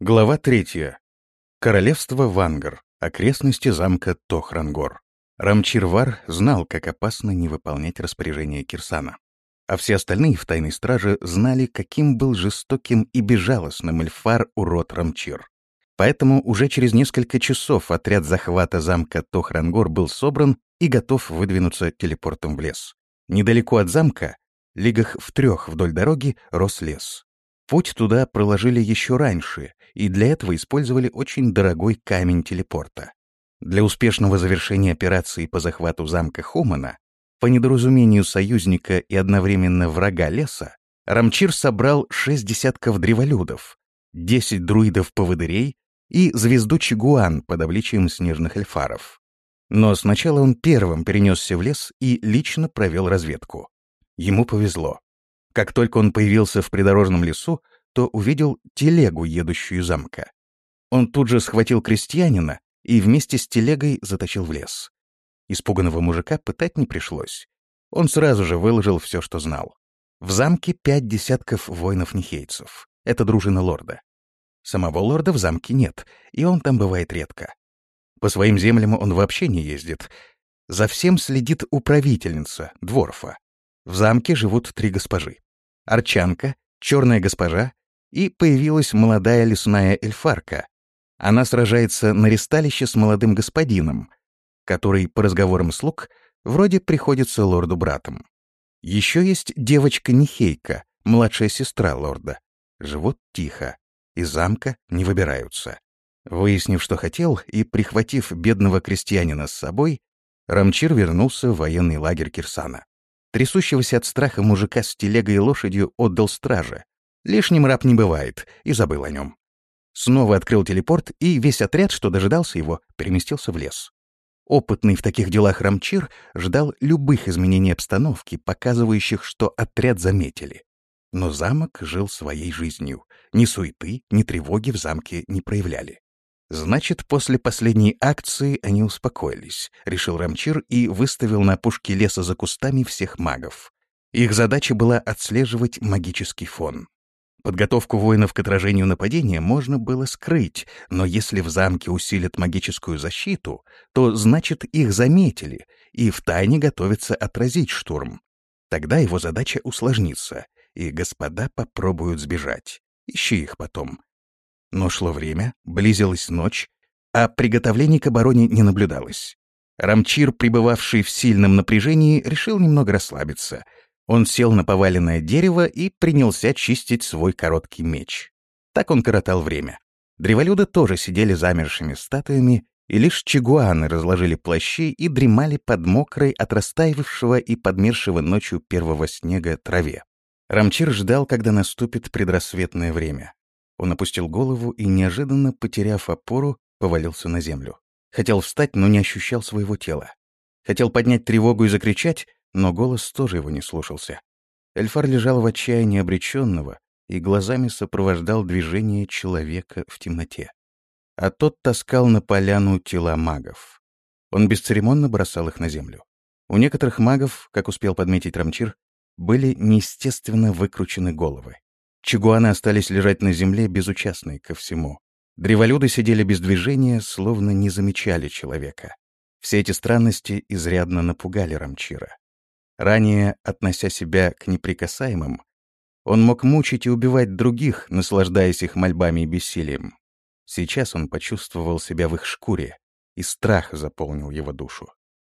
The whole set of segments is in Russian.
Глава третья. Королевство Вангар. Окрестности замка Тохрангор. Рамчирвар знал, как опасно не выполнять распоряжение Кирсана. А все остальные в тайной страже знали, каким был жестоким и безжалостным эльфар урод Рамчир. Поэтому уже через несколько часов отряд захвата замка Тохрангор был собран и готов выдвинуться телепортом в лес. Недалеко от замка, лигах в трех вдоль дороги, рос лес. Путь туда проложили еще раньше, и для этого использовали очень дорогой камень телепорта. Для успешного завершения операции по захвату замка Хумана, по недоразумению союзника и одновременно врага леса, Рамчир собрал шесть десятков древолюдов, десять друидов-поводырей и звезду Чигуан под обличием снежных эльфаров. Но сначала он первым перенесся в лес и лично провел разведку. Ему повезло. Как только он появился в придорожном лесу, то увидел телегу, едущую замка. Он тут же схватил крестьянина и вместе с телегой затащил в лес. Испуганного мужика пытать не пришлось. Он сразу же выложил все, что знал. В замке пять десятков воинов-нехейцев. Это дружина лорда. Самого лорда в замке нет, и он там бывает редко. По своим землям он вообще не ездит. За всем следит управительница, дворфа. В замке живут три госпожи. Арчанка, черная госпожа и появилась молодая лесная эльфарка. Она сражается на ресталище с молодым господином, который, по разговорам слуг, вроде приходится лорду братом. Еще есть девочка-нехейка, младшая сестра лорда. Живут тихо, из замка не выбираются. Выяснив, что хотел, и прихватив бедного крестьянина с собой, Рамчир вернулся в военный лагерь Кирсана. Трясущегося от страха мужика с телегой и лошадью отдал страже. Лишним раб не бывает, и забыл о нем. Снова открыл телепорт, и весь отряд, что дожидался его, переместился в лес. Опытный в таких делах Рамчир ждал любых изменений обстановки, показывающих, что отряд заметили. Но замок жил своей жизнью. Ни суеты, ни тревоги в замке не проявляли. Значит, после последней акции они успокоились, решил Рамчир и выставил на опушке леса за кустами всех магов. Их задача была отслеживать магический фон. Подготовку воинов к отражению нападения можно было скрыть, но если в замке усилят магическую защиту, то значит их заметили и втайне готовятся отразить штурм. Тогда его задача усложнится, и господа попробуют сбежать. Ищи их потом. Но шло время, близилась ночь, а приготовлений к обороне не наблюдалось. Рамчир, пребывавший в сильном напряжении, решил немного расслабиться. Он сел на поваленное дерево и принялся чистить свой короткий меч. Так он коротал время. Древолюды тоже сидели замершими статуями, и лишь чигуаны разложили плащи и дремали под мокрой от растаивавшего и подмершего ночью первого снега траве. Рамчир ждал, когда наступит предрассветное время. Он опустил голову и, неожиданно потеряв опору, повалился на землю. Хотел встать, но не ощущал своего тела. Хотел поднять тревогу и закричать, но голос тоже его не слушался. Эльфар лежал в отчаянии обреченного и глазами сопровождал движение человека в темноте. А тот таскал на поляну тела магов. Он бесцеремонно бросал их на землю. У некоторых магов, как успел подметить Рамчир, были неестественно выкручены головы. Чигуаны остались лежать на земле, безучастные ко всему. Древолюды сидели без движения, словно не замечали человека. Все эти странности изрядно напугали Рамчира. Ранее, относя себя к неприкасаемым, он мог мучить и убивать других, наслаждаясь их мольбами и бессилием. Сейчас он почувствовал себя в их шкуре, и страх заполнил его душу.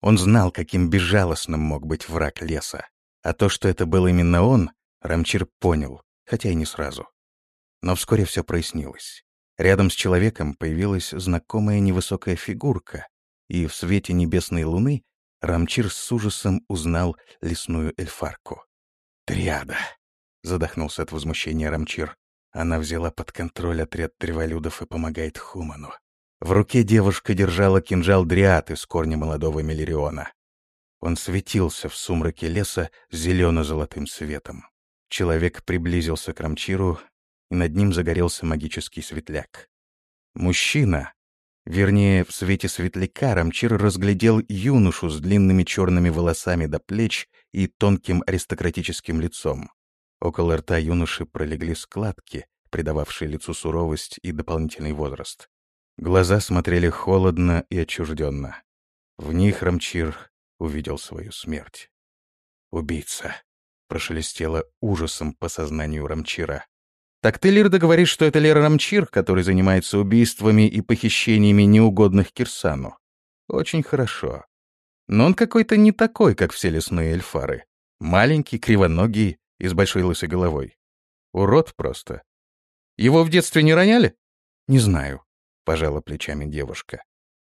Он знал, каким безжалостным мог быть враг леса. А то, что это был именно он, Рамчир понял, хотя и не сразу. Но вскоре все прояснилось. Рядом с человеком появилась знакомая невысокая фигурка, и в свете небесной луны Рамчир с ужасом узнал лесную эльфарку. «Триада!» — задохнулся от возмущения Рамчир. Она взяла под контроль отряд древолюдов и помогает Хуману. В руке девушка держала кинжал Дриад из корня молодого Мелириона. Он светился в сумраке леса зелено-золотым светом. Человек приблизился к Рамчиру, и над ним загорелся магический светляк. Мужчина, вернее, в свете светляка Рамчир разглядел юношу с длинными черными волосами до плеч и тонким аристократическим лицом. Около рта юноши пролегли складки, придававший лицу суровость и дополнительный возраст. Глаза смотрели холодно и отчужденно. В них Рамчир увидел свою смерть. «Убийца!» — прошелестело ужасом по сознанию Рамчира. «Так ты, Лирда, говоришь, что это Лера Рамчир, который занимается убийствами и похищениями неугодных Кирсану? Очень хорошо. Но он какой-то не такой, как все лесные эльфары. Маленький, кривоногий и с большой лысой головой. Урод просто. Его в детстве не роняли? Не знаю пожала плечами девушка.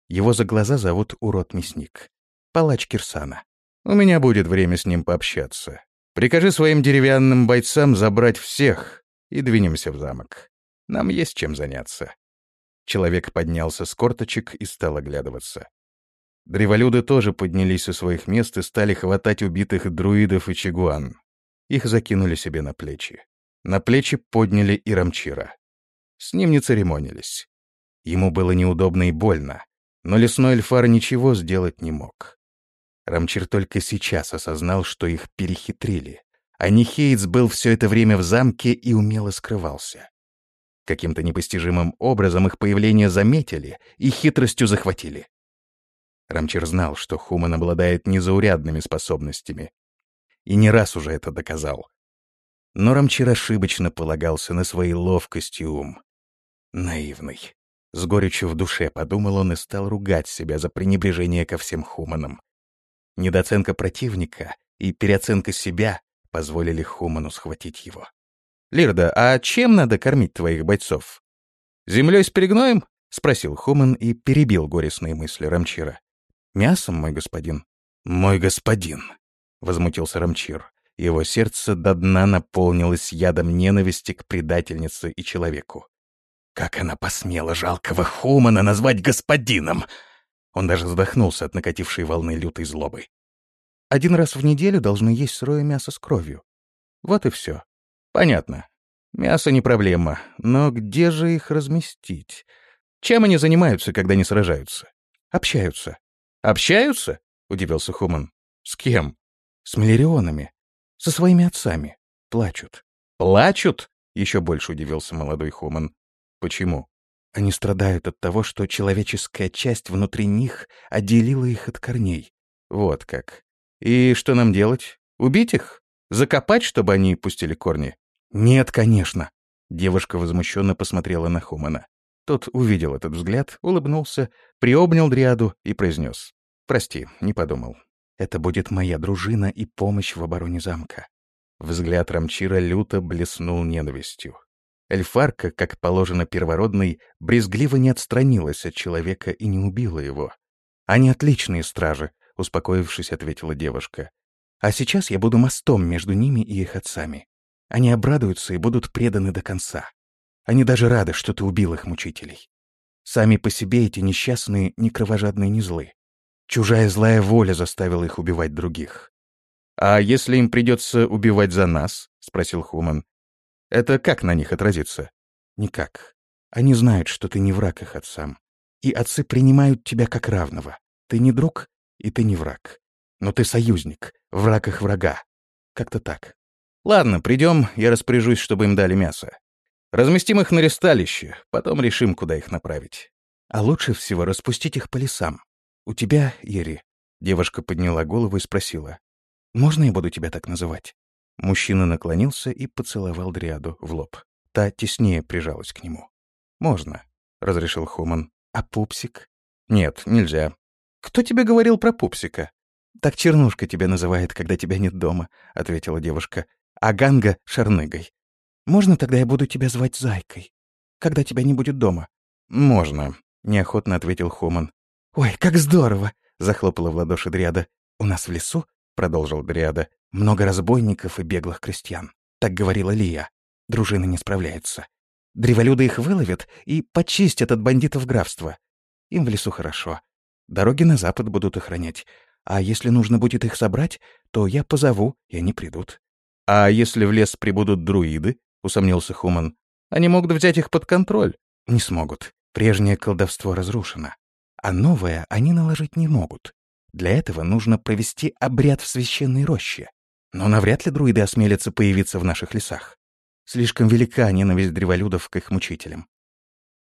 Его за глаза зовут Урод-мясник. Палач Кирсана. У меня будет время с ним пообщаться. Прикажи своим деревянным бойцам забрать всех и двинемся в замок. Нам есть чем заняться. Человек поднялся с корточек и стал оглядываться. Древолюды тоже поднялись со своих мест и стали хватать убитых друидов и чигуан. Их закинули себе на плечи. На плечи подняли и Рамчира. С ним не церемонились. Ему было неудобно и больно, но лесной эльфар ничего сделать не мог. Рамчир только сейчас осознал, что их перехитрили, а Нихейтс был все это время в замке и умело скрывался. Каким-то непостижимым образом их появление заметили и хитростью захватили. Рамчир знал, что Хуман обладает незаурядными способностями. И не раз уже это доказал. Но Рамчир ошибочно полагался на свои ловкость и ум. Наивный. С горечью в душе подумал он и стал ругать себя за пренебрежение ко всем хуманам. Недооценка противника и переоценка себя позволили хуману схватить его. «Лирда, а чем надо кормить твоих бойцов?» «Землей с перегноем?» — спросил Хуман и перебил горестные мысли Рамчира. «Мясом, мой господин». «Мой господин», — возмутился Рамчир. Его сердце до дна наполнилось ядом ненависти к предательнице и человеку. Как она посмела жалкого Хумана назвать господином? Он даже задохнулся от накатившей волны лютой злобы. Один раз в неделю должны есть сырое мясо с кровью. Вот и все. Понятно. Мясо не проблема, но где же их разместить? Чем они занимаются, когда не сражаются? Общаются. Общаются? Удивился Хуман. С кем? С миллерионами. Со своими отцами. Плачут. Плачут? Еще больше удивился молодой Хуман. Почему? Они страдают от того, что человеческая часть внутри них отделила их от корней. Вот как. И что нам делать? Убить их? Закопать, чтобы они пустили корни? Нет, конечно. Девушка возмущенно посмотрела на Хумана. Тот увидел этот взгляд, улыбнулся, приобнял Дриаду и произнес. «Прости, не подумал. Это будет моя дружина и помощь в обороне замка». Взгляд Рамчира люто блеснул ненавистью. Эльфарка, как положено первородной, брезгливо не отстранилась от человека и не убила его. «Они отличные стражи», — успокоившись, ответила девушка. «А сейчас я буду мостом между ними и их отцами. Они обрадуются и будут преданы до конца. Они даже рады, что ты убил их мучителей. Сами по себе эти несчастные ни кровожадные, ни злы. Чужая злая воля заставила их убивать других». «А если им придется убивать за нас?» — спросил Хуман. Это как на них отразится? Никак. Они знают, что ты не враг их отцам. И отцы принимают тебя как равного. Ты не друг, и ты не враг. Но ты союзник, враг их врага. Как-то так. Ладно, придем, я распоряжусь, чтобы им дали мясо. Разместим их на ресталище, потом решим, куда их направить. А лучше всего распустить их по лесам. У тебя, Ери, девушка подняла голову и спросила. Можно я буду тебя так называть? Мужчина наклонился и поцеловал Дриаду в лоб. Та теснее прижалась к нему. «Можно», — разрешил Хуман. «А пупсик?» «Нет, нельзя». «Кто тебе говорил про пупсика?» «Так Чернушка тебя называет, когда тебя нет дома», — ответила девушка. «А Ганга — Шарныгой. Можно тогда я буду тебя звать Зайкой, когда тебя не будет дома?» «Можно», — неохотно ответил Хуман. «Ой, как здорово!» — захлопала в ладоши Дриада. «У нас в лесу», — продолжил Дриада, много разбойников и беглых крестьян. Так говорила Лия. Дружина не справляется. Древолюды их выловят и почистят от бандитов графства. Им в лесу хорошо. Дороги на запад будут охранять. А если нужно будет их собрать, то я позову, и они придут. — А если в лес прибудут друиды? — усомнился Хуман. — Они могут взять их под контроль. — Не смогут. Прежнее колдовство разрушено. А новое они наложить не могут. Для этого нужно провести обряд в священной роще. Но навряд ли друиды осмелятся появиться в наших лесах. Слишком велика ненависть древолюдов к их мучителям.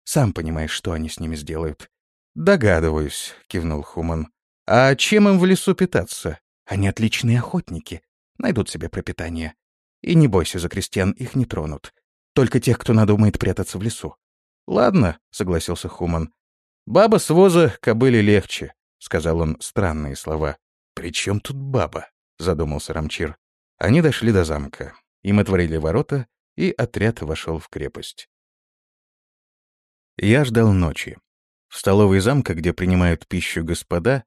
Сам понимаешь, что они с ними сделают. «Догадываюсь», — кивнул Хуман. «А чем им в лесу питаться? Они отличные охотники. Найдут себе пропитание. И не бойся за крестьян, их не тронут. Только тех, кто надумает прятаться в лесу». «Ладно», — согласился Хуман. «Баба с воза кобыли легче», — сказал он странные слова. «При чем тут баба?» — задумался Рамчир. Они дошли до замка. Им отворили ворота, и отряд вошел в крепость. Я ждал ночи. В столовой замка, где принимают пищу господа,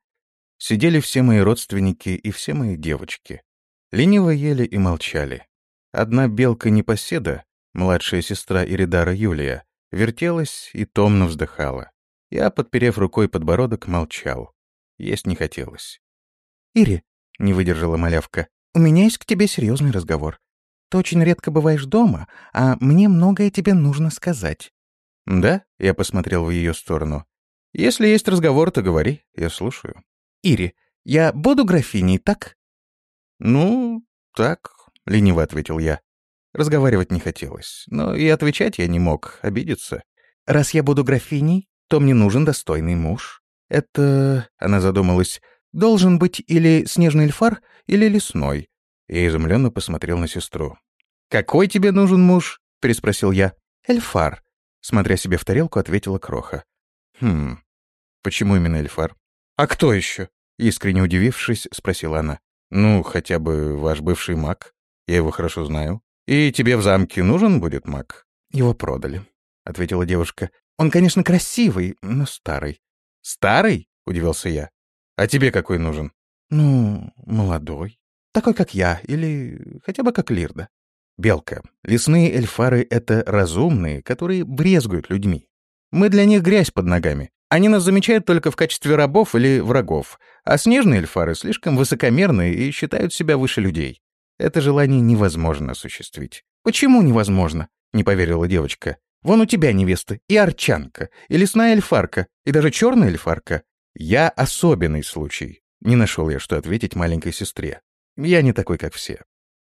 сидели все мои родственники и все мои девочки. Лениво ели и молчали. Одна белка-непоседа, младшая сестра Иридара Юлия, вертелась и томно вздыхала. Я, подперев рукой подбородок, молчал. Есть не хотелось. «Ири», — не выдержала малявка, — «у меня есть к тебе серьезный разговор. Ты очень редко бываешь дома, а мне многое тебе нужно сказать». «Да?» — я посмотрел в ее сторону. Если есть разговор, то говори, я слушаю. Ири, я буду графиней, так? Ну, так, лениво ответил я. Разговаривать не хотелось, но и отвечать я не мог, обидеться. Раз я буду графиней, то мне нужен достойный муж. Это, она задумалась, должен быть или снежный эльфар, или лесной. Я изумленно посмотрел на сестру. «Какой тебе нужен муж?» — переспросил я. «Эльфар», — смотря себе в тарелку, ответила Кроха. «Хм, «Почему именно Эльфар?» «А кто еще?» — искренне удивившись, спросила она. «Ну, хотя бы ваш бывший маг. Я его хорошо знаю. И тебе в замке нужен будет маг?» «Его продали», — ответила девушка. «Он, конечно, красивый, но старый». «Старый?» — удивился я. «А тебе какой нужен?» «Ну, молодой. Такой, как я, или хотя бы как Лирда». «Белка, лесные эльфары — это разумные, которые брезгуют людьми. Мы для них грязь под ногами. Они нас замечают только в качестве рабов или врагов, а снежные эльфары слишком высокомерные и считают себя выше людей. Это желание невозможно осуществить. «Почему невозможно?» — не поверила девочка. «Вон у тебя невеста, и арчанка, и лесная эльфарка, и даже черная эльфарка. Я особенный случай». Не нашел я, что ответить маленькой сестре. Я не такой, как все.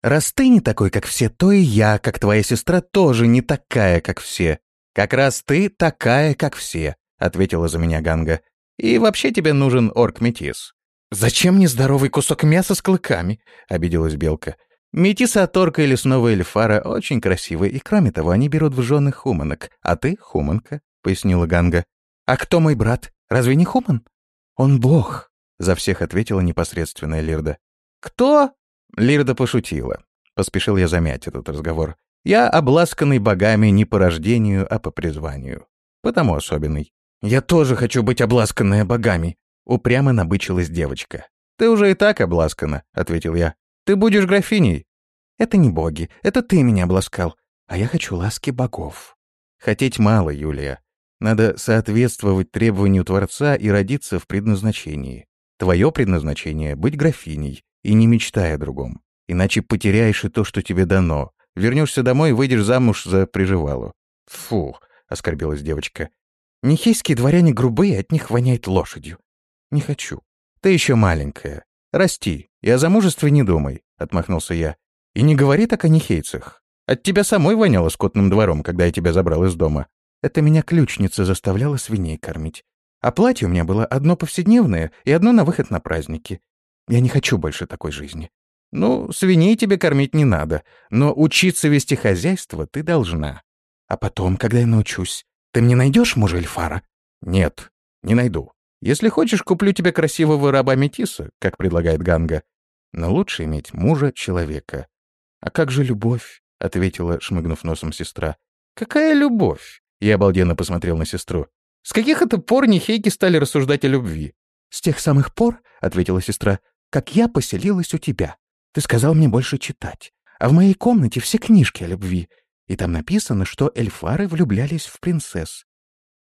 «Раз ты не такой, как все, то и я, как твоя сестра, тоже не такая, как все. Как раз ты такая, как все ответила за меня Ганга. «И вообще тебе нужен орк-метис». «Зачем мне здоровый кусок мяса с клыками?» — обиделась Белка. «Метисы от орка или снова эльфара очень красивые, и кроме того, они берут в жены хуманок, а ты — хуманка», — пояснила Ганга. «А кто мой брат? Разве не хуман?» «Он бог», — за всех ответила непосредственная Лирда. «Кто?» — Лирда пошутила. Поспешил я замять этот разговор. «Я обласканный богами не по рождению, а по призванию. Потому особенный. «Я тоже хочу быть обласканная богами», — упрямо набычилась девочка. «Ты уже и так обласкана», — ответил я. «Ты будешь графиней». «Это не боги, это ты меня обласкал, а я хочу ласки богов». «Хотеть мало, Юлия. Надо соответствовать требованию Творца и родиться в предназначении. Твое предназначение — быть графиней, и не мечтай о другом. Иначе потеряешь и то, что тебе дано. Вернешься домой и выйдешь замуж за приживалу». «Фу», — оскорбилась девочка. Нехейские дворяне грубые, от них воняет лошадью. Не хочу. Ты еще маленькая. Расти, и о замужестве не думай, — отмахнулся я. И не говори так о нехейцах. От тебя самой воняло скотным двором, когда я тебя забрал из дома. Это меня ключница заставляла свиней кормить. А платье у меня было одно повседневное и одно на выход на праздники. Я не хочу больше такой жизни. Ну, свиней тебе кормить не надо, но учиться вести хозяйство ты должна. А потом, когда я научусь, ты мне найдешь мужа Эльфара? Нет, не найду. Если хочешь, куплю тебе красивого раба Метиса, как предлагает Ганга. Но лучше иметь мужа-человека. А как же любовь? — ответила, шмыгнув носом сестра. «Какая любовь?» Я обалденно посмотрел на сестру. «С каких это пор нехейки стали рассуждать о любви?» «С тех самых пор, — ответила сестра, — как я поселилась у тебя. Ты сказал мне больше читать. А в моей комнате все книжки о любви и там написано, что эльфары влюблялись в принцесс.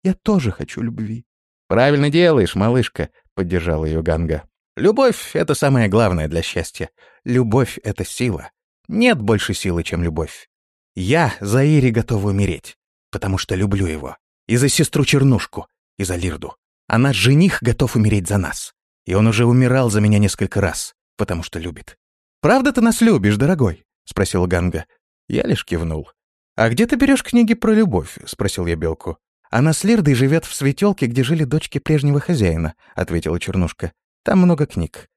Я тоже хочу любви». «Правильно делаешь, малышка», — поддержала ее Ганга. «Любовь — это самое главное для счастья. Любовь — это сила. Нет больше силы, чем любовь. Я за Ири готова умереть, потому что люблю его. И за сестру Чернушку, и за Лирду. А наш жених готов умереть за нас. И он уже умирал за меня несколько раз, потому что любит. «Правда ты нас любишь, дорогой?» — спросила Ганга. Я лишь кивнул. «А где ты берешь книги про любовь?» — спросил я Белку. «Она с Лирдой живет в светелке, где жили дочки прежнего хозяина», — ответила Чернушка. «Там много книг».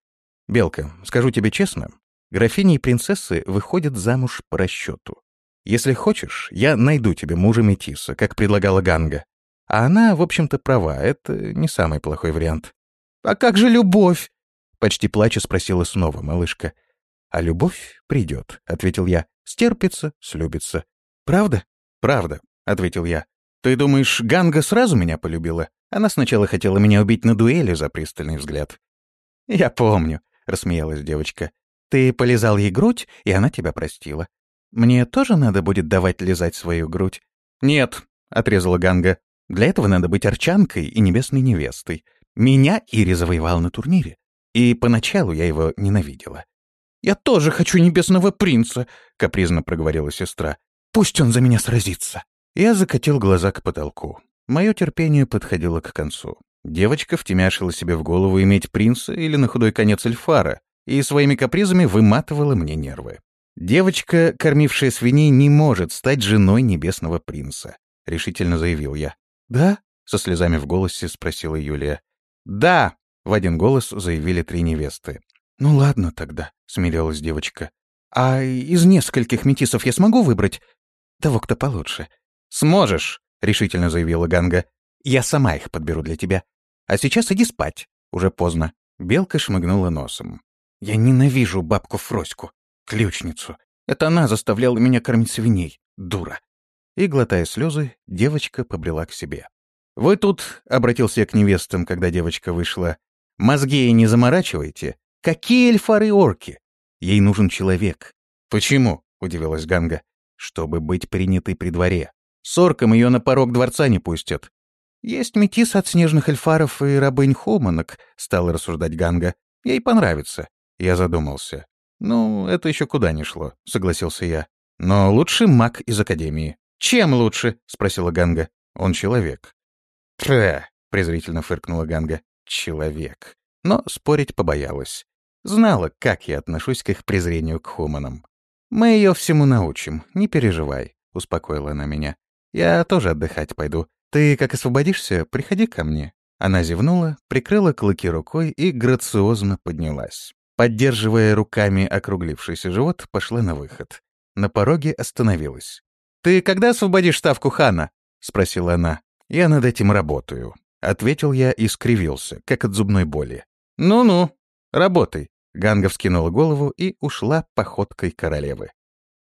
«Белка, скажу тебе честно, графини и принцессы выходят замуж по расчету. Если хочешь, я найду тебе мужа Метиса, как предлагала Ганга. А она, в общем-то, права, это не самый плохой вариант». «А как же любовь?» — почти плача спросила снова малышка. «А любовь придет», — ответил я. «Стерпится, слюбится». «Правда?» «Правда», — ответил я. «Ты думаешь, Ганга сразу меня полюбила? Она сначала хотела меня убить на дуэли за пристальный взгляд». «Я помню», — рассмеялась девочка. «Ты полизал ей грудь, и она тебя простила. Мне тоже надо будет давать лизать свою грудь?» «Нет», — отрезала Ганга. «Для этого надо быть арчанкой и небесной невестой. Меня Ири завоевал на турнире, и поначалу я его ненавидела». «Я тоже хочу небесного принца», — капризно проговорила сестра. «Пусть он за меня сразится». Я закатил глаза к потолку. Мое терпение подходило к концу. Девочка втемяшила себе в голову иметь принца или на худой конец эльфара, и своими капризами выматывала мне нервы. «Девочка, кормившая свиней, не может стать женой небесного принца», — решительно заявил я. «Да?» — со слезами в голосе спросила Юлия. «Да!» — в один голос заявили три невесты. «Ну ладно тогда», — смирилась девочка. «А из нескольких метисов я смогу выбрать того, кто получше. «Сможешь», — решительно заявила Ганга. «Я сама их подберу для тебя. А сейчас иди спать. Уже поздно». Белка шмыгнула носом. «Я ненавижу бабку Фроську, ключницу. Это она заставляла меня кормить свиней, дура». И, глотая слезы, девочка побрела к себе. «Вы тут», — обратился я к невестам, когда девочка вышла, — «мозги не заморачивайте. Какие эльфары-орки? Ей нужен человек». «Почему?» — удивилась Ганга чтобы быть принятой при дворе. С орком ее на порог дворца не пустят. «Есть метис от снежных эльфаров и рабынь хуманок», — стала рассуждать Ганга. «Ей понравится». Я задумался. «Ну, это еще куда ни шло», — согласился я. «Но лучше маг из Академии». «Чем лучше?» — спросила Ганга. «Он человек». «Пф!» — презрительно фыркнула Ганга. «Человек». Но спорить побоялась. Знала, как я отношусь к их презрению к хуманам. «Мы ее всему научим, не переживай», — успокоила она меня. «Я тоже отдыхать пойду. Ты, как освободишься, приходи ко мне». Она зевнула, прикрыла клыки рукой и грациозно поднялась. Поддерживая руками округлившийся живот, пошла на выход. На пороге остановилась. «Ты когда освободишь ставку хана?» — спросила она. «Я над этим работаю», — ответил я и скривился, как от зубной боли. «Ну-ну, работай. Ганга вскинула голову и ушла походкой королевы.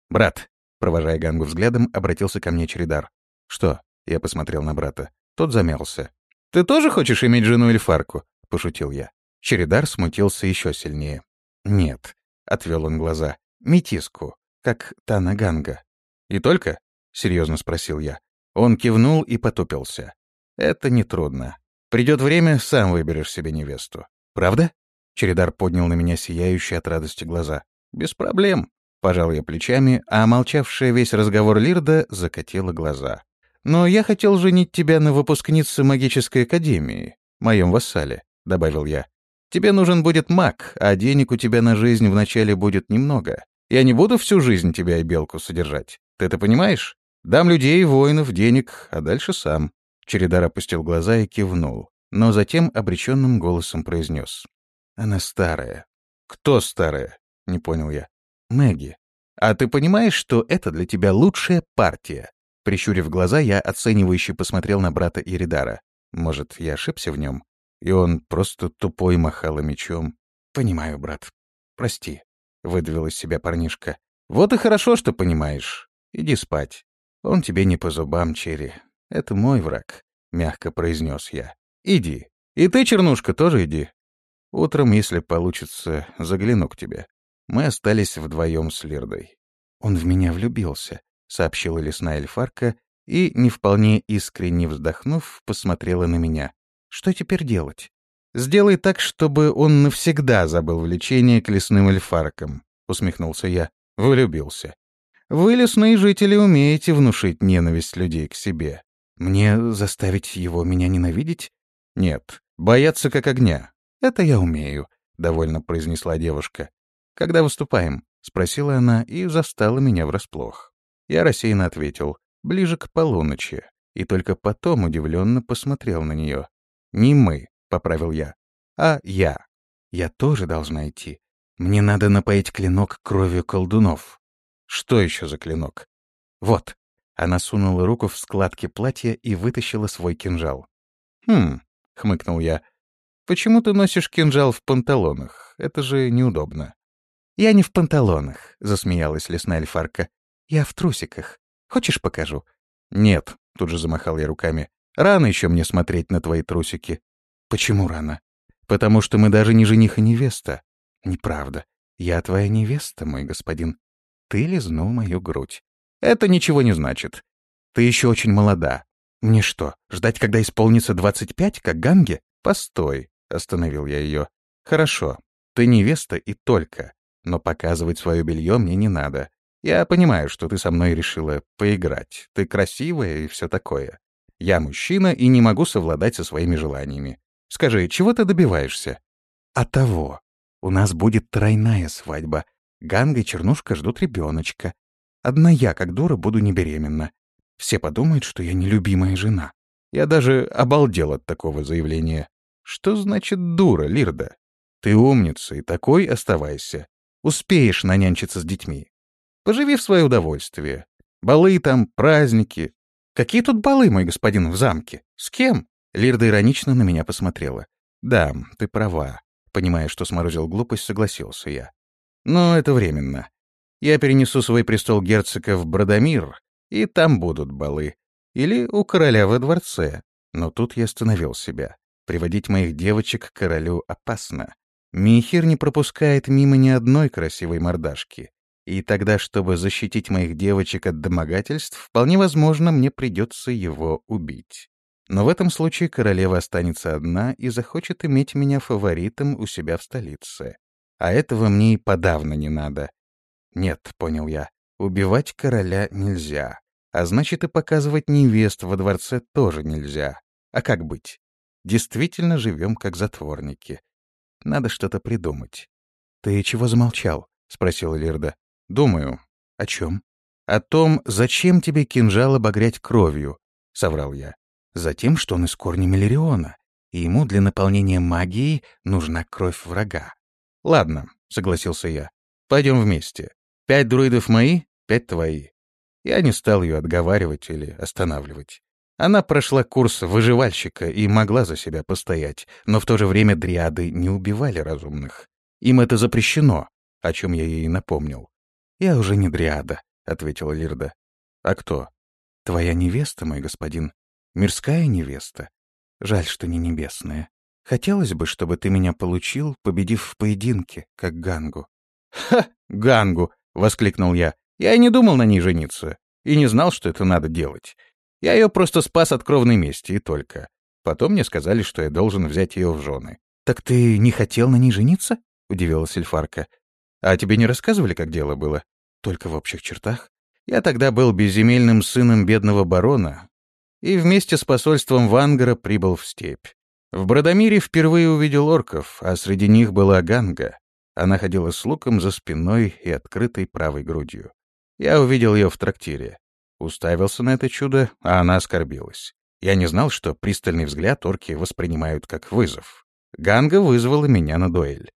«Брат», — провожая Гангу взглядом, обратился ко мне Чередар. «Что?» — я посмотрел на брата. Тот замялся. «Ты тоже хочешь иметь жену Эльфарку?» — пошутил я. Чередар смутился еще сильнее. «Нет», — отвел он глаза, — «метиску, как Тана Ганга». «И только?» — серьезно спросил я. Он кивнул и потупился. «Это нетрудно. Придет время, сам выберешь себе невесту. Правда?» Чередар поднял на меня сияющие от радости глаза. «Без проблем», — пожал я плечами, а молчавшая весь разговор Лирда закатила глаза. «Но я хотел женить тебя на выпускнице магической академии, моем вассале», — добавил я. «Тебе нужен будет маг, а денег у тебя на жизнь вначале будет немного. Я не буду всю жизнь тебя и белку содержать. Ты это понимаешь? Дам людей, воинов, денег, а дальше сам». Чередар опустил глаза и кивнул, но затем обреченным голосом произнес. Она старая. Кто старая? Не понял я. Мэгги. А ты понимаешь, что это для тебя лучшая партия? Прищурив глаза, я оценивающе посмотрел на брата Иридара. Может, я ошибся в нем? И он просто тупой махал мечом. Понимаю, брат. Прости. Выдавил из себя парнишка. Вот и хорошо, что понимаешь. Иди спать. Он тебе не по зубам, Черри. Это мой враг, мягко произнес я. Иди. И ты, Чернушка, тоже иди. Утром, если получится, загляну к тебе. Мы остались вдвоем с Лирдой. Он в меня влюбился, сообщила лесная эльфарка и, не вполне искренне вздохнув, посмотрела на меня. Что теперь делать? Сделай так, чтобы он навсегда забыл влечение к лесным эльфаркам, усмехнулся я. Влюбился. Вы, лесные жители, умеете внушить ненависть людей к себе. Мне заставить его меня ненавидеть? Нет, бояться как огня, «Это я умею», — довольно произнесла девушка. «Когда выступаем?» — спросила она и застала меня врасплох. Я рассеянно ответил, ближе к полуночи, и только потом удивленно посмотрел на нее. «Не мы», — поправил я, — «а я. Я тоже должна идти. Мне надо напоить клинок кровью колдунов». «Что еще за клинок?» «Вот». Она сунула руку в складки платья и вытащила свой кинжал. «Хм», — хмыкнул я, — «почему ты носишь кинжал в панталонах? Это же неудобно». «Я не в панталонах», — засмеялась лесная эльфарка. «Я в трусиках. Хочешь, покажу?» «Нет», — тут же замахал я руками. «Рано еще мне смотреть на твои трусики». «Почему рано?» «Потому что мы даже не жених и невеста». «Неправда. Я твоя невеста, мой господин. Ты лизнул мою грудь. Это ничего не значит. Ты еще очень молода. Мне что, ждать, когда исполнится двадцать пять, как Ганге? Постой, остановил я ее. Хорошо, ты невеста и только. Но показывать свое белье мне не надо. Я понимаю, что ты со мной решила поиграть. Ты красивая и все такое. Я мужчина и не могу совладать со своими желаниями. Скажи, чего ты добиваешься? А того. У нас будет тройная свадьба. Ганга и Чернушка ждут ребеночка. Одна я, как дура, буду не беременна. Все подумают, что я нелюбимая жена. Я даже обалдел от такого заявления. Что значит дура, Лирда? Ты умница и такой оставайся. Успеешь нанянчиться с детьми. Поживи в свое удовольствие. Балы там, праздники. Какие тут балы, мой господин, в замке? С кем? Лирда иронично на меня посмотрела. Да, ты права. Понимая, что сморозил глупость, согласился я. Но это временно. Я перенесу свой престол герцога в Бродомир, и там будут балы. Или у короля во дворце. Но тут я остановил себя. Приводить моих девочек к королю опасно. Михир не пропускает мимо ни одной красивой мордашки. И тогда, чтобы защитить моих девочек от домогательств, вполне возможно, мне придется его убить. Но в этом случае королева останется одна и захочет иметь меня фаворитом у себя в столице. А этого мне и подавно не надо. Нет, понял я, убивать короля нельзя. А значит, и показывать невест во дворце тоже нельзя. А как быть? Действительно живем как затворники. Надо что-то придумать. «Ты чего замолчал?» — спросила Лирда. «Думаю». «О чем?» «О том, зачем тебе кинжал обогрять кровью», — соврал я. «Затем, что он из корня Миллериона, и ему для наполнения магией нужна кровь врага. «Ладно», — согласился я. «Пойдем вместе. Пять друидов мои, пять твои». Я не стал ее отговаривать или останавливать. Она прошла курс выживальщика и могла за себя постоять, но в то же время дриады не убивали разумных. Им это запрещено, о чем я ей напомнил. «Я уже не дриада», — ответила Лирда. «А кто?» «Твоя невеста, мой господин. Мирская невеста. Жаль, что не небесная. Хотелось бы, чтобы ты меня получил, победив в поединке, как Гангу». «Ха! Гангу!» — воскликнул я. «Я и не думал на ней жениться. И не знал, что это надо делать. Я ее просто спас от кровной мести, и только. Потом мне сказали, что я должен взять ее в жены». «Так ты не хотел на ней жениться?» — удивилась Эльфарка. «А тебе не рассказывали, как дело было?» «Только в общих чертах. Я тогда был безземельным сыном бедного барона и вместе с посольством Вангара прибыл в степь. В Бродомире впервые увидел орков, а среди них была Ганга. Она ходила с луком за спиной и открытой правой грудью. Я увидел ее в трактире. Уставился на это чудо, а она оскорбилась. Я не знал, что пристальный взгляд орки воспринимают как вызов. Ганга вызвала меня на дуэль.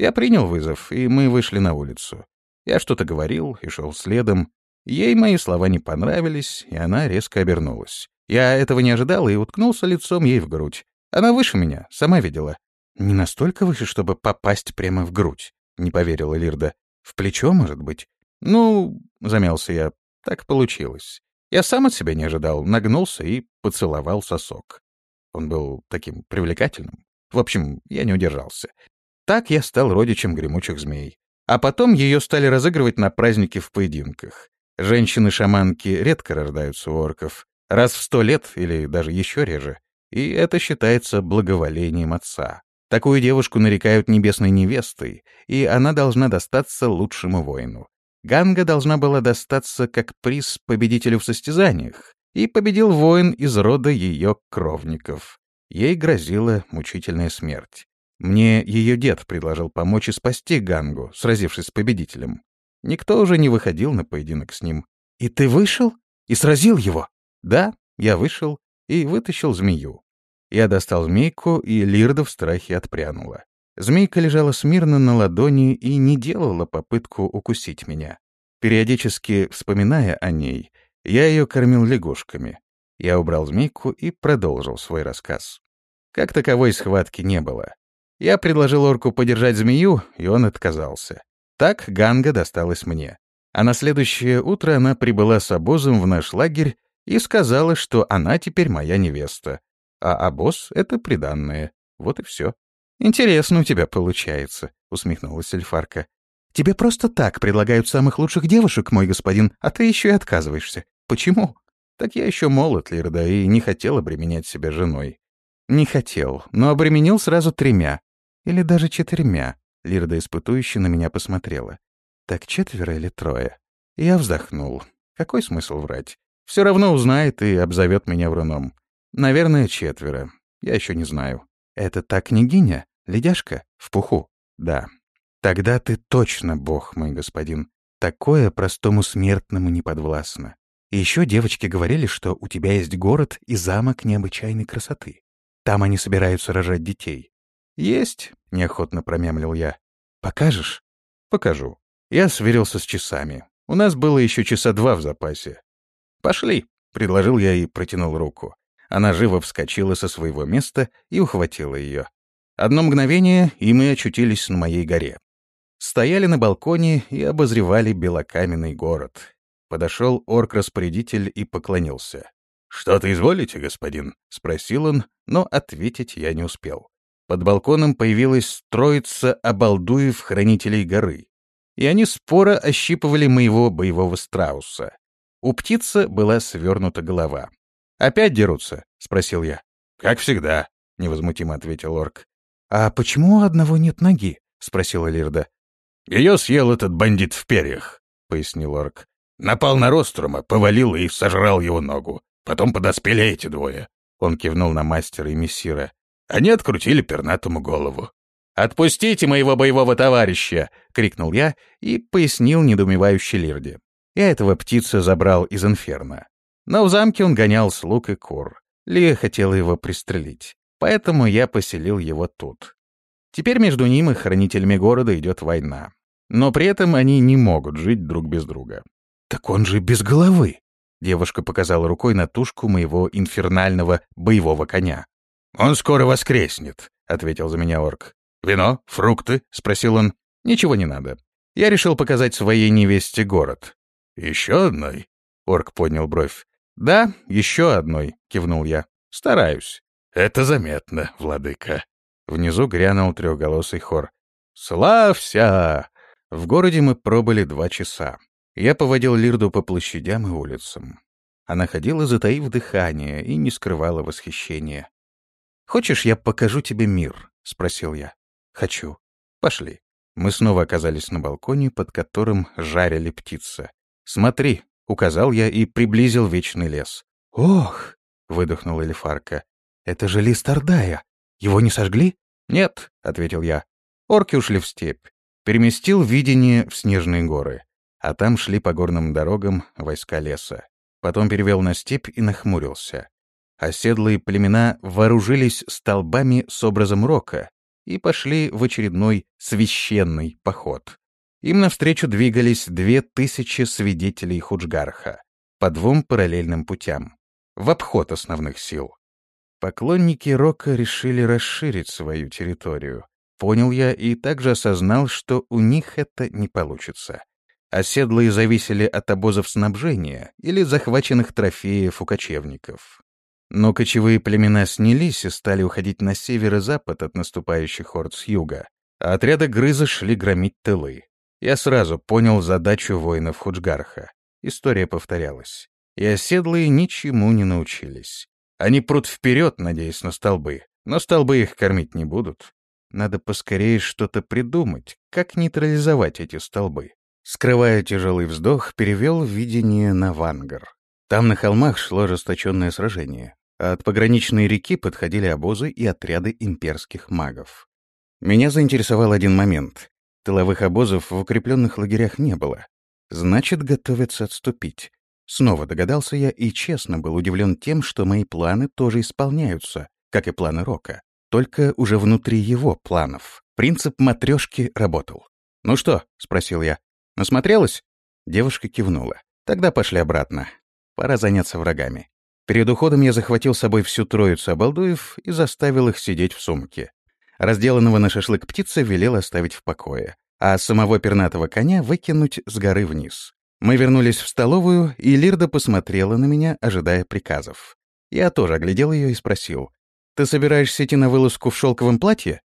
Я принял вызов, и мы вышли на улицу. Я что-то говорил и шел следом. Ей мои слова не понравились, и она резко обернулась. Я этого не ожидал и уткнулся лицом ей в грудь. Она выше меня, сама видела. Не настолько выше, чтобы попасть прямо в грудь, не поверила Лирда. В плечо, может быть? Ну, замялся я, так получилось. Я сам от себя не ожидал, нагнулся и поцеловал сосок. Он был таким привлекательным. В общем, я не удержался. Так я стал родичем гремучих змей. А потом ее стали разыгрывать на празднике в поединках. Женщины-шаманки редко рождаются у орков. Раз в сто лет или даже еще реже и это считается благоволением отца. Такую девушку нарекают небесной невестой, и она должна достаться лучшему воину. Ганга должна была достаться как приз победителю в состязаниях, и победил воин из рода ее кровников. Ей грозила мучительная смерть. Мне ее дед предложил помочь и спасти Гангу, сразившись с победителем. Никто уже не выходил на поединок с ним. «И ты вышел? И сразил его?» «Да, я вышел и вытащил змею. Я достал змейку, и Лирда в страхе отпрянула. Змейка лежала смирно на ладони и не делала попытку укусить меня. Периодически, вспоминая о ней, я ее кормил лягушками. Я убрал змейку и продолжил свой рассказ. Как таковой схватки не было. Я предложил орку подержать змею, и он отказался. Так Ганга досталась мне. А на следующее утро она прибыла с обозом в наш лагерь и сказала, что она теперь моя невеста. А обоз — это приданное. Вот и все. «Интересно у тебя получается», — усмехнулась эльфарка. «Тебе просто так предлагают самых лучших девушек, мой господин, а ты еще и отказываешься. Почему?» «Так я еще молод, Лирда, и не хотел обременять себя женой». «Не хотел, но обременил сразу тремя. Или даже четырьмя». Лирда испытующе на меня посмотрела. «Так четверо или трое?» Я вздохнул. Какой смысл врать? Все равно узнает и обзовет меня вруном. Наверное, четверо. Я еще не знаю. Это та княгиня? Ледяшка? В пуху? Да. Тогда ты точно бог, мой господин. Такое простому смертному не подвластно. Еще девочки говорили, что у тебя есть город и замок необычайной красоты. Там они собираются рожать детей. Есть, неохотно промямлил я. Покажешь? Покажу. Я сверился с часами. У нас было еще часа два в запасе. «Пошли», — предложил я и протянул руку. Она живо вскочила со своего места и ухватила ее. Одно мгновение, и мы очутились на моей горе. Стояли на балконе и обозревали белокаменный город. Подошел орк-распорядитель и поклонился. «Что-то изволите, господин?» — спросил он, но ответить я не успел. Под балконом появилась троица обалдуев хранителей горы, и они споро ощипывали моего боевого страуса. У птицы была свернута голова. «Опять дерутся?» — спросил я. «Как всегда», — невозмутимо ответил орк. «А почему у одного нет ноги?» — спросила Лирда. «Ее съел этот бандит в перьях», — пояснил орк. «Напал на Рострума, повалил и сожрал его ногу. Потом подоспели эти двое». Он кивнул на мастера и мессира. Они открутили пернатому голову. «Отпустите моего боевого товарища!» — крикнул я и пояснил недоумевающей Лирде. Я этого птица забрал из инферно. Но в замке он гонял слуг и кур. Лия хотела его пристрелить. Поэтому я поселил его тут. Теперь между ним и хранителями города идет война. Но при этом они не могут жить друг без друга. «Так он же без головы!» Девушка показала рукой на тушку моего инфернального боевого коня. «Он скоро воскреснет», — ответил за меня орк. «Вино? Фрукты?» — спросил он. «Ничего не надо. Я решил показать своей невесте город. «Еще одной?» — орк поднял бровь. «Да, еще одной», — кивнул я. «Стараюсь». «Это заметно, владыка». Внизу грянул трехголосый хор. «Славься!» В городе мы пробыли два часа. Я поводил Лирду по площадям и улицам. Она ходила, затаив дыхание, и не скрывала восхищения. «Хочешь, я покажу тебе мир?» — спросил я. «Хочу. Пошли». Мы снова оказались на балконе, под которым жарили птица. «Смотри», — указал я и приблизил вечный лес. «Ох!» — выдохнула Элифарка. «Это же лист Ордая. Его не сожгли?» «Нет», — ответил я. Орки ушли в степь. Переместил видение в снежные горы. А там шли по горным дорогам войска леса. Потом перевел на степь и нахмурился. Оседлые племена вооружились столбами с образом рока и пошли в очередной священный поход. Им навстречу двигались две тысячи свидетелей Худжгарха по двум параллельным путям, в обход основных сил. Поклонники Рока решили расширить свою территорию. Понял я и также осознал, что у них это не получится. Оседлые зависели от обозов снабжения или захваченных трофеев у кочевников. Но кочевые племена снялись и стали уходить на север и запад от наступающих орд с юга, а отряды грыза шли громить тылы. Я сразу понял задачу воинов Худжгарха. История повторялась. И оседлые ничему не научились. Они прут вперед, надеясь на столбы, но столбы их кормить не будут. Надо поскорее что-то придумать, как нейтрализовать эти столбы. Скрывая тяжелый вздох, перевел видение на Вангар. Там на холмах шло ожесточенное сражение, от пограничной реки подходили обозы и отряды имперских магов. Меня заинтересовал один момент. Тыловых обозов в укрепленных лагерях не было. Значит, готовятся отступить. Снова догадался я и честно был удивлен тем, что мои планы тоже исполняются, как и планы Рока, только уже внутри его планов. Принцип матрешки работал. «Ну что?» — спросил я. «Насмотрелась?» Девушка кивнула. «Тогда пошли обратно. Пора заняться врагами». Перед уходом я захватил с собой всю троицу обалдуев и заставил их сидеть в сумке. Разделанного на шашлык птица велел оставить в покое, а самого пернатого коня выкинуть с горы вниз. Мы вернулись в столовую, и Лирда посмотрела на меня, ожидая приказов. Я тоже оглядел ее и спросил, «Ты собираешься идти на вылазку в шелковом платье?»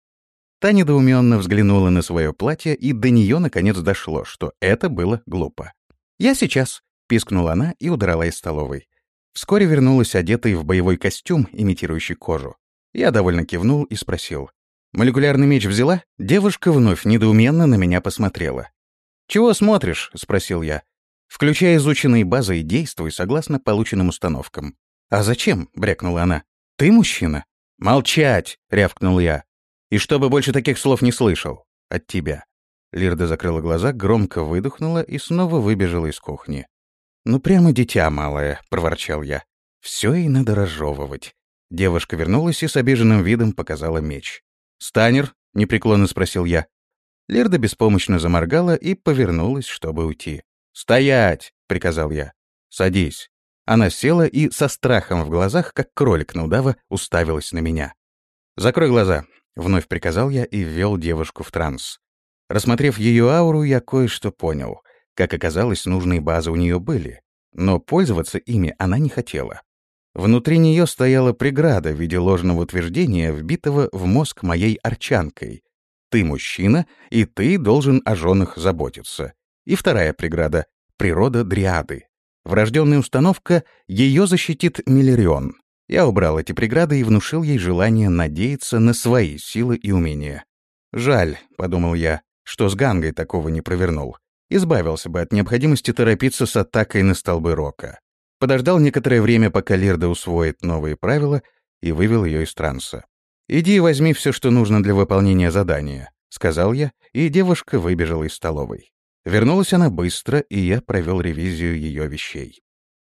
Та недоуменно взглянула на свое платье, и до нее наконец дошло, что это было глупо. «Я сейчас», — пискнула она и удрала из столовой. Вскоре вернулась одетой в боевой костюм, имитирующий кожу. Я довольно кивнул и спросил. «Молекулярный меч взяла?» Девушка вновь недоуменно на меня посмотрела. «Чего смотришь?» — спросил я. «Включай изученные базы и действуй согласно полученным установкам». «А зачем?» — брякнула она. «Ты мужчина?» «Молчать!» — рявкнул я. «И чтобы больше таких слов не слышал. От тебя». Лирда закрыла глаза, громко выдохнула и снова выбежала из кухни. «Ну прямо дитя малое», — проворчал я. «Все и надо разжевывать». Девушка вернулась и с обиженным видом показала меч. «Станер?» — непреклонно спросил я. Лерда беспомощно заморгала и повернулась, чтобы уйти. «Стоять!» — приказал я. «Садись». Она села и со страхом в глазах, как кролик на удава, уставилась на меня. «Закрой глаза», — вновь приказал я и ввел девушку в транс. Рассмотрев ее ауру, я кое-что понял. Как оказалось, нужные базы у нее были, но пользоваться ими она не хотела. Внутри нее стояла преграда в виде ложного утверждения, вбитого в мозг моей арчанкой. «Ты мужчина, и ты должен о женах заботиться». И вторая преграда — природа дриады. Врожденная установка ее защитит Миллерион. Я убрал эти преграды и внушил ей желание надеяться на свои силы и умения. «Жаль», — подумал я, — что с Гангой такого не провернул избавился бы от необходимости торопиться с атакой на столбы рока. Подождал некоторое время, пока Лирда усвоит новые правила, и вывел ее из транса. «Иди и возьми все, что нужно для выполнения задания», — сказал я, и девушка выбежала из столовой. Вернулась она быстро, и я провел ревизию ее вещей.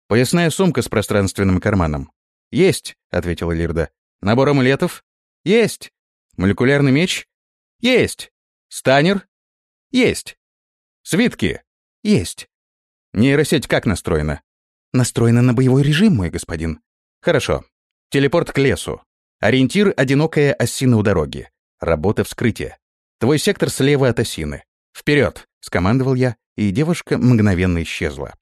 «Поясная сумка с пространственным карманом». «Есть», — ответила Лирда. «Набор амулетов?» «Есть». «Молекулярный меч?» «Есть». «Станер?» «Есть». Свитки? Есть. Нейросеть как настроена? Настроена на боевой режим, мой господин. Хорошо. Телепорт к лесу. Ориентир — одинокая осина у дороги. Работа вскрытия. Твой сектор слева от осины. Вперед! скомандовал я, и девушка мгновенно исчезла.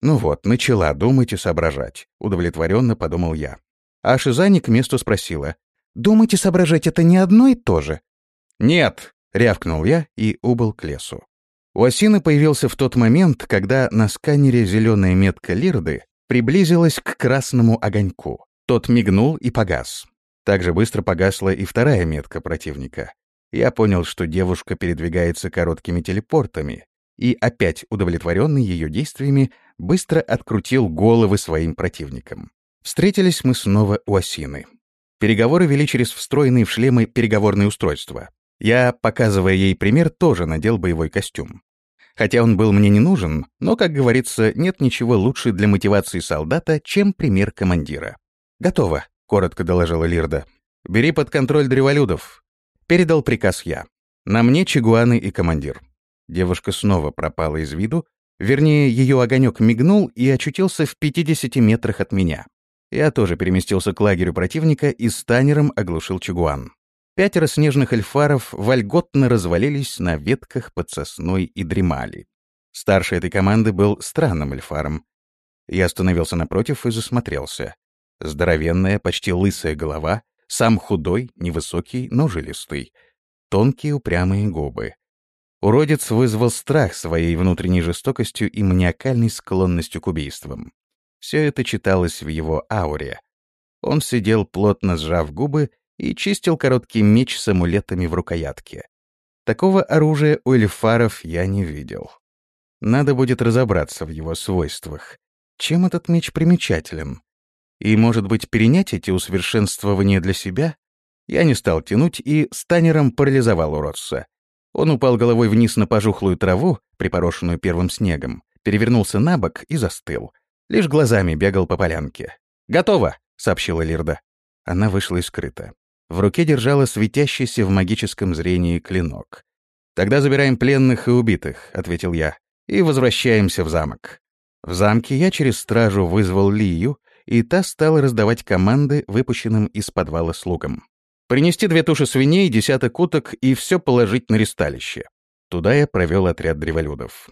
Ну вот, начала думать и соображать. Удовлетворенно подумал я. А Шизани к месту спросила. «Думать и соображать — это не одно и то же?» «Нет!» — рявкнул я и убыл к лесу. У осины появился в тот момент, когда на сканере зеленая метка Лирды приблизилась к красному огоньку. Тот мигнул и погас. Также быстро погасла и вторая метка противника. Я понял, что девушка передвигается короткими телепортами, и, опять удовлетворенный ее действиями, быстро открутил головы своим противникам. Встретились мы снова у осины. Переговоры вели через встроенные в шлемы переговорные устройства. Я, показывая ей пример, тоже надел боевой костюм. Хотя он был мне не нужен, но, как говорится, нет ничего лучше для мотивации солдата, чем пример командира. «Готово», — коротко доложила Лирда. «Бери под контроль древолюдов». Передал приказ я. На мне чигуаны и командир. Девушка снова пропала из виду, вернее, ее огонек мигнул и очутился в 50 метрах от меня. Я тоже переместился к лагерю противника и станером оглушил чигуан. Пятеро снежных эльфаров вольготно развалились на ветках под сосной и дремали. Старший этой команды был странным эльфаром. Я остановился напротив и засмотрелся. Здоровенная, почти лысая голова, сам худой, невысокий, но жилистый. Тонкие упрямые губы. Уродец вызвал страх своей внутренней жестокостью и маниакальной склонностью к убийствам. Все это читалось в его ауре. Он сидел, плотно сжав губы, и чистил короткий меч с амулетами в рукоятке. Такого оружия у эльфаров я не видел. Надо будет разобраться в его свойствах. Чем этот меч примечателен? И, может быть, перенять эти усовершенствования для себя? Я не стал тянуть и станером парализовал уродца. Он упал головой вниз на пожухлую траву, припорошенную первым снегом, перевернулся на бок и застыл. лишь глазами бегал по полянке. «Готово!» — сообщила Лирда. Она вышла и скрыта. В руке держала светящийся в магическом зрении клинок. «Тогда забираем пленных и убитых», — ответил я, — «и возвращаемся в замок». В замке я через стражу вызвал Лию, и та стала раздавать команды выпущенным из подвала слугам. Принести две туши свиней, десяток уток и все положить на ресталище. Туда я провел отряд древолюдов.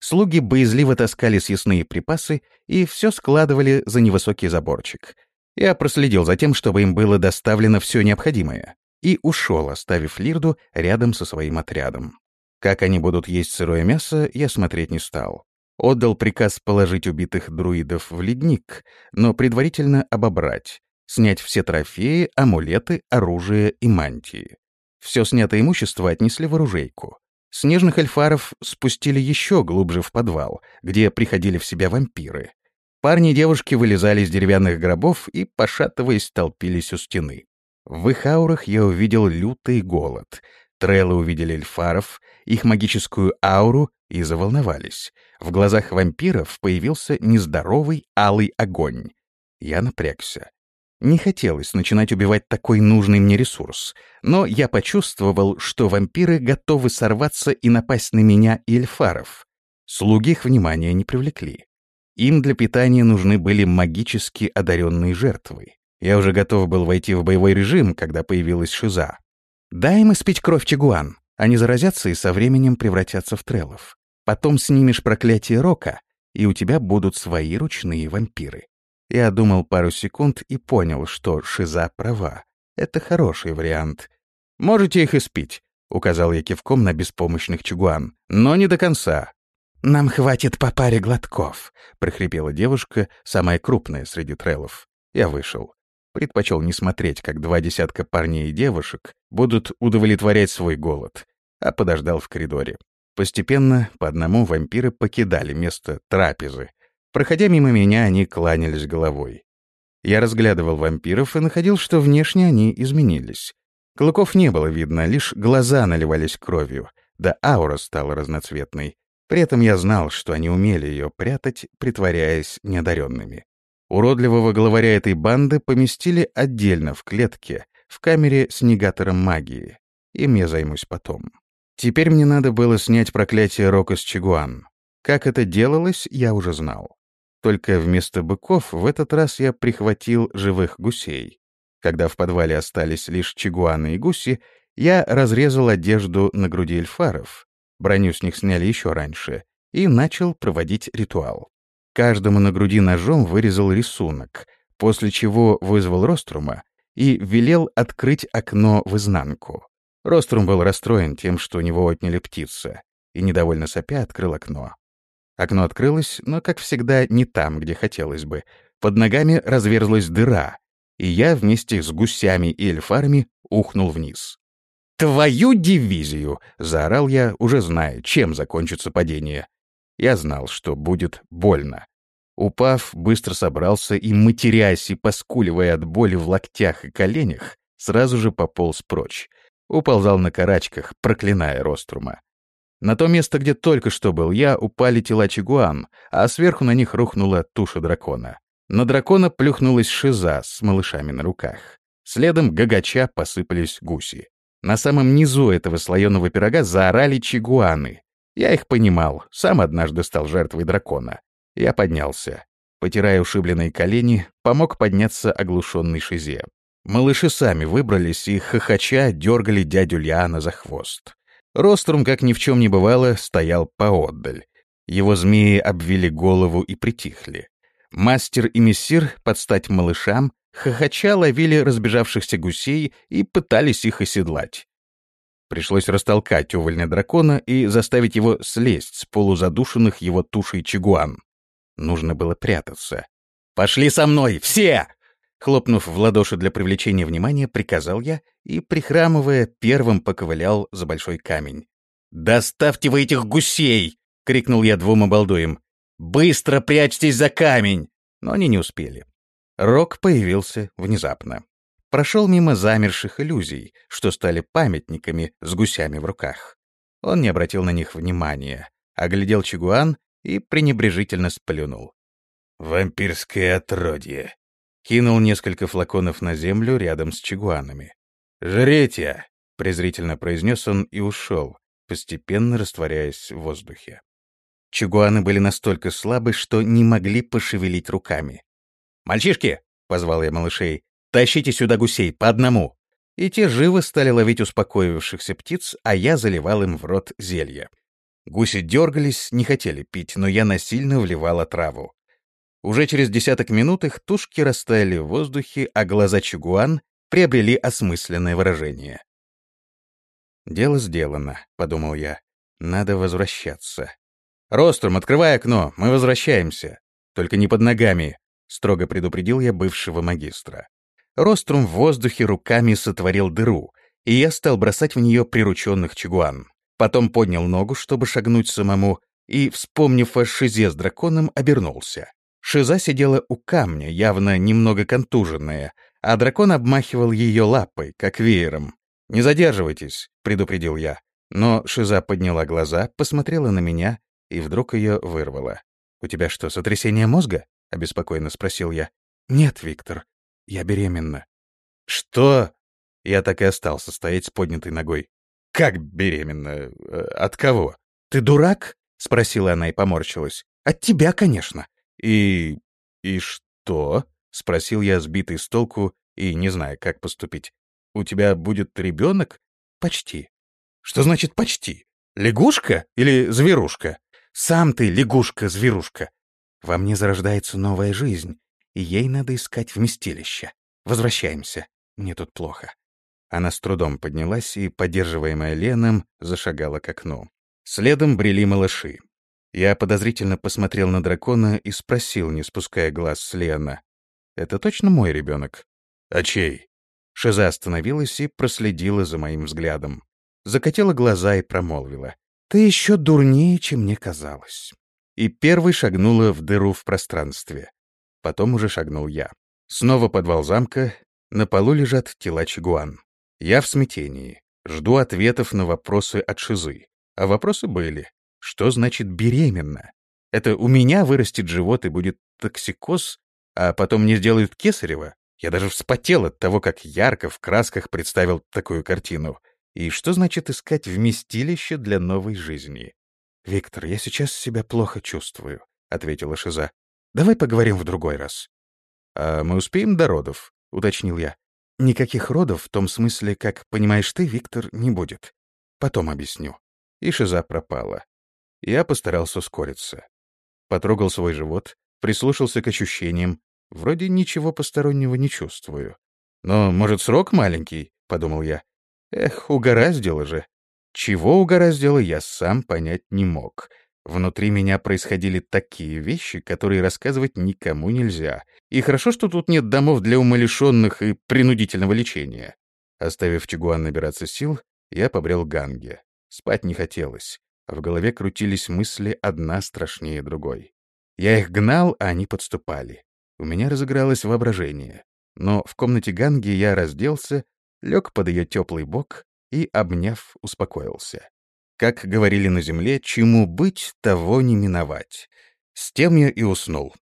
Слуги боязливо таскали съестные припасы и все складывали за невысокий заборчик. Я проследил за тем, чтобы им было доставлено все необходимое, и ушел, оставив Лирду рядом со своим отрядом. Как они будут есть сырое мясо, я смотреть не стал. Отдал приказ положить убитых друидов в ледник, но предварительно обобрать, снять все трофеи, амулеты, оружие и мантии. Все снятое имущество отнесли в оружейку. Снежных эльфаров спустили еще глубже в подвал, где приходили в себя вампиры. Парни и девушки вылезали из деревянных гробов и, пошатываясь, толпились у стены. В их аурах я увидел лютый голод. Треллы увидели эльфаров, их магическую ауру и заволновались. В глазах вампиров появился нездоровый алый огонь. Я напрягся. Не хотелось начинать убивать такой нужный мне ресурс, но я почувствовал, что вампиры готовы сорваться и напасть на меня и эльфаров. Слуги их внимания не привлекли. Им для питания нужны были магически одаренные жертвы. Я уже готов был войти в боевой режим, когда появилась шиза. «Дай им испить кровь чигуан. Они заразятся и со временем превратятся в треллов. Потом снимешь проклятие Рока, и у тебя будут свои ручные вампиры. Я думал пару секунд и понял, что Шиза права. Это хороший вариант. «Можете их испить», — указал я кивком на беспомощных чугуан. «Но не до конца». «Нам хватит по паре глотков», — прохрипела девушка, самая крупная среди треллов. Я вышел. Предпочел не смотреть, как два десятка парней и девушек будут удовлетворять свой голод, а подождал в коридоре. Постепенно по одному вампиры покидали место трапезы, Проходя мимо меня, они кланялись головой. Я разглядывал вампиров и находил, что внешне они изменились. Клыков не было видно, лишь глаза наливались кровью, да аура стала разноцветной. При этом я знал, что они умели ее прятать, притворяясь неодаренными. Уродливого главаря этой банды поместили отдельно в клетке, в камере с негатором магии. Им я займусь потом. Теперь мне надо было снять проклятие Рока с Чигуан. Как это делалось, я уже знал. Только вместо быков в этот раз я прихватил живых гусей. Когда в подвале остались лишь чигуаны и гуси, я разрезал одежду на груди эльфаров, броню с них сняли еще раньше, и начал проводить ритуал. Каждому на груди ножом вырезал рисунок, после чего вызвал Рострума и велел открыть окно в изнанку. Рострум был расстроен тем, что у него отняли птица, и, недовольно сопя, открыл окно. Окно открылось, но, как всегда, не там, где хотелось бы. Под ногами разверзлась дыра, и я вместе с гусями и эльфарами ухнул вниз. «Твою дивизию!» — заорал я, уже зная, чем закончится падение. Я знал, что будет больно. Упав, быстро собрался и, матерясь и поскуливая от боли в локтях и коленях, сразу же пополз прочь. Уползал на карачках, проклиная Рострума. На то место, где только что был я, упали тела чигуан, а сверху на них рухнула туша дракона. На дракона плюхнулась шиза с малышами на руках. Следом гагача посыпались гуси. На самом низу этого слоеного пирога заорали чигуаны. Я их понимал, сам однажды стал жертвой дракона. Я поднялся. Потирая ушибленные колени, помог подняться оглушенный шизе. Малыши сами выбрались и хохоча дергали дядю Лиана за хвост. Рострум, как ни в чем не бывало, стоял поотдаль. Его змеи обвили голову и притихли. Мастер и мессир, под стать малышам, хохоча ловили разбежавшихся гусей и пытались их оседлать. Пришлось растолкать увольня дракона и заставить его слезть с полузадушенных его тушей чигуан. Нужно было прятаться. «Пошли со мной, все!» Хлопнув в ладоши для привлечения внимания, приказал я и, прихрамывая, первым поковылял за большой камень. «Доставьте вы этих гусей!» — крикнул я двум обалдуем. «Быстро прячьтесь за камень!» Но они не успели. Рок появился внезапно. Прошел мимо замерших иллюзий, что стали памятниками с гусями в руках. Он не обратил на них внимания, оглядел Чигуан и пренебрежительно сплюнул. Вампирское отродье. Кинул несколько флаконов на землю рядом с чигуанами. «Жрите!» — презрительно произнес он и ушел, постепенно растворяясь в воздухе. Чигуаны были настолько слабы, что не могли пошевелить руками. «Мальчишки!» — позвал я малышей. «Тащите сюда гусей, по одному!» И те живо стали ловить успокоившихся птиц, а я заливал им в рот зелье. Гуси дергались, не хотели пить, но я насильно вливал отраву. Уже через десяток минут их тушки растаяли в воздухе, а глаза чигуан приобрели осмысленное выражение. «Дело сделано», — подумал я. «Надо возвращаться». «Рострум, открывай окно, мы возвращаемся. Только не под ногами», — строго предупредил я бывшего магистра. Рострум в воздухе руками сотворил дыру, и я стал бросать в нее прирученных чигуан. Потом поднял ногу, чтобы шагнуть самому, и, вспомнив о шизе с драконом, обернулся. Шиза сидела у камня, явно немного контуженная, а дракон обмахивал ее лапой, как веером. «Не задерживайтесь», — предупредил я. Но Шиза подняла глаза, посмотрела на меня и вдруг ее вырвало. «У тебя что, сотрясение мозга?» — обеспокоенно спросил я. «Нет, Виктор, я беременна». «Что?» Я так и остался стоять с поднятой ногой. «Как беременна? Э, от кого?» «Ты дурак?» — спросила она и поморщилась. «От тебя, конечно». «И... и что?» — спросил я, сбитый с толку и не зная, как поступить. «У тебя будет ребенок?» «Почти». «Что значит «почти»? Лягушка или зверушка?» «Сам ты лягушка-зверушка. Во мне зарождается новая жизнь, и ей надо искать вместилище. Возвращаемся. Мне тут плохо». Она с трудом поднялась и, поддерживаемая Леном, зашагала к окну. Следом брели малыши. Я подозрительно посмотрел на дракона и спросил, не спуская глаз с Лена. «Это точно мой ребенок?» «А чей?» Шиза остановилась и проследила за моим взглядом. Закатила глаза и промолвила. «Ты еще дурнее, чем мне казалось». И первой шагнула в дыру в пространстве. Потом уже шагнул я. Снова подвал замка. На полу лежат тела чигуан. Я в смятении. Жду ответов на вопросы от Шизы. А вопросы были. Что значит беременна? Это у меня вырастет живот и будет токсикоз, а потом мне сделают кесарево? Я даже вспотел от того, как ярко в красках представил такую картину. И что значит искать вместилище для новой жизни? «Виктор, я сейчас себя плохо чувствую», — ответила Шиза. «Давай поговорим в другой раз». «А мы успеем до родов?» — уточнил я. «Никаких родов в том смысле, как понимаешь ты, Виктор, не будет. Потом объясню». И Шиза пропала. Я постарался ускориться. Потрогал свой живот, прислушался к ощущениям. Вроде ничего постороннего не чувствую. Но, может, срок маленький, — подумал я. Эх, угораздило же. Чего угораздило, я сам понять не мог. Внутри меня происходили такие вещи, которые рассказывать никому нельзя. И хорошо, что тут нет домов для умалишенных и принудительного лечения. Оставив Чигуан набираться сил, я побрел Ганге. Спать не хотелось. В голове крутились мысли одна страшнее другой. Я их гнал, а они подступали. У меня разыгралось воображение. Но в комнате Ганги я разделся, лег под ее теплый бок и, обняв, успокоился. Как говорили на земле, чему быть, того не миновать. С тем я и уснул.